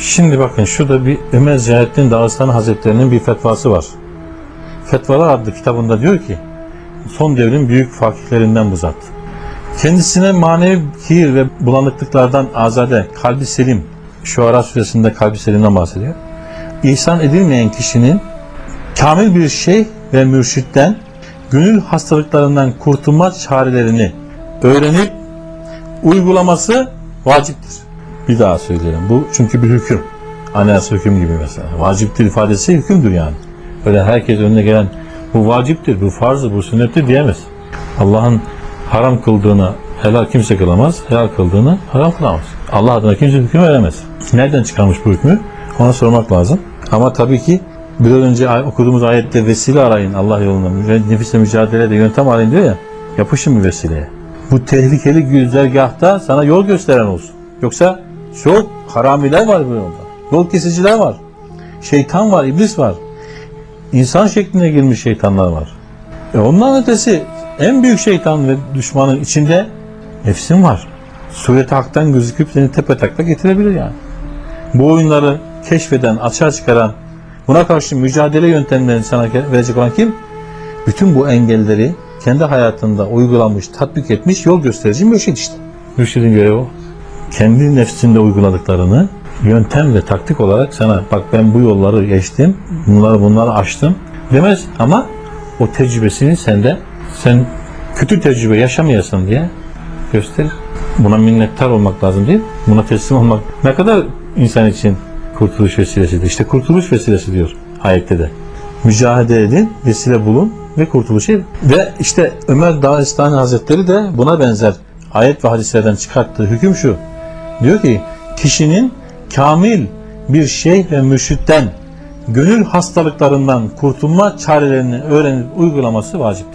Şimdi bakın şurada bir Ömer Ziyarettin Dağıstan Hazretleri'nin bir fetvası var. Fetvalar adlı kitabında diyor ki son devrin büyük fakihlerinden bu zat. Kendisine manevi kir ve bulanıklıklardan azade, kalbi selim, Şuara suresinde kalbi selimden bahsediyor. İhsan edilmeyen kişinin kamil bir şey ve mürşitten gönül hastalıklarından kurtulma çarelerini öğrenip uygulaması vaciptir. Bir daha söyleyelim. Bu çünkü bir hüküm. Anayasa hüküm gibi mesela. Vaciptir ifadesi hükümdür yani. Öyle herkes önüne gelen bu vaciptir, bu farzdır, bu sünnettir diyemez. Allah'ın haram kıldığını helal kimse kılamaz, helal kıldığını haram kılamaz. Allah adına kimse hüküm veremez. Nereden çıkarmış bu hükmü? Ona sormak lazım. Ama tabii ki biraz önce okuduğumuz ayette vesile arayın Allah yolunda. Nefisle mücadelede yöntem arayın diyor ya. Yapışın bir vesileye. Bu tehlikeli güzergahta sana yol gösteren olsun. Yoksa çok haramiler var bu yolda. Yol kesiciler var. Şeytan var, iblis var. İnsan şekline girmiş şeytanlar var. E ondan ötesi en büyük şeytan ve düşmanın içinde nefsin var. Sureti haktan gözüküp seni tepe takla getirebilir yani. Bu oyunları keşfeden, açığa çıkaran, buna karşı mücadele yöntemlerini sana verecek olan kim? Bütün bu engelleri kendi hayatında uygulamış, tatbik etmiş, yol gösterici mürşid işte. Mürşidin görevi o. Kendi nefsinde uyguladıklarını yöntem ve taktik olarak sana bak ben bu yolları geçtim, bunları bunları aştım demez ama o tecrübesini sende sen kötü tecrübe yaşamayasın diye gösterir. Buna minnettar olmak lazım değil. Buna teslim olmak ne kadar insan için kurtuluş vesilesidir. İşte kurtuluş vesilesi diyor ayette de. Mücadele edin, vesile bulun ve kurtuluşu edin. Ve işte Ömer Dağistani Hazretleri de buna benzer ayet ve hadislerden çıkarttığı hüküm şu. Diyor ki kişinin kamil bir şeyh ve mürşitten gönül hastalıklarından kurtulma çarelerini öğrenip uygulaması vaciptir.